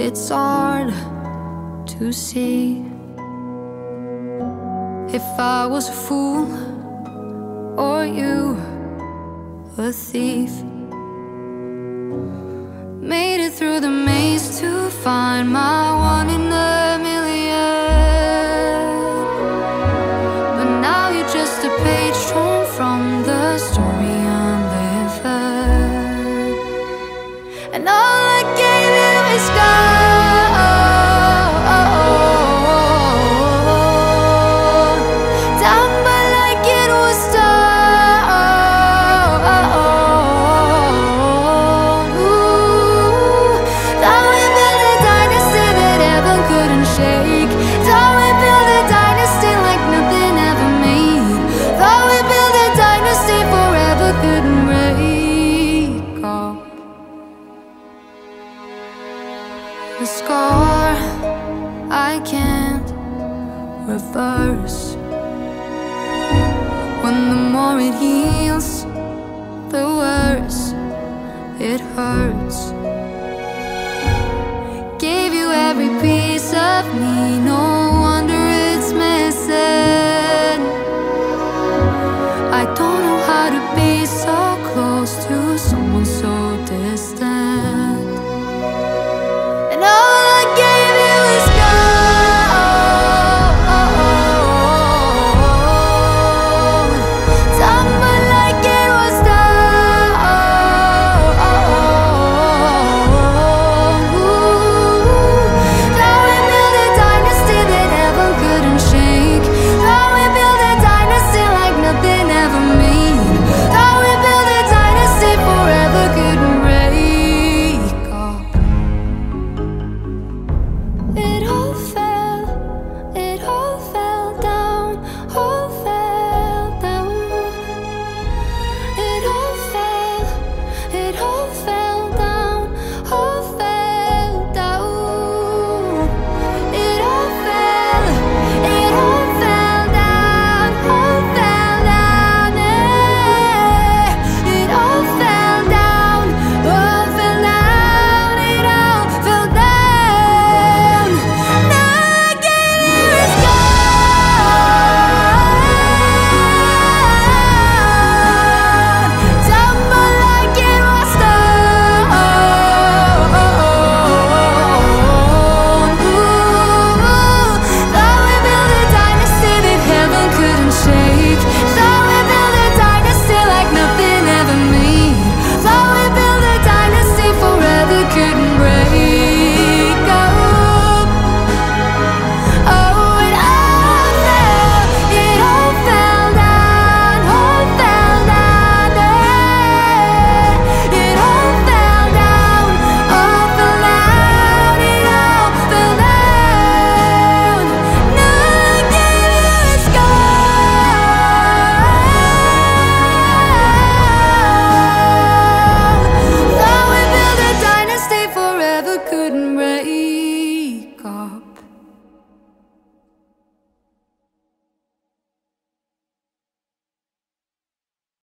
it's hard to see. If I was a fool or you a thief, made it through the maze to find my way. Scar I can't reverse. When the more it heals, the worse it hurts. Gave you every piece of me, no wonder it's missing. I don't know how to be so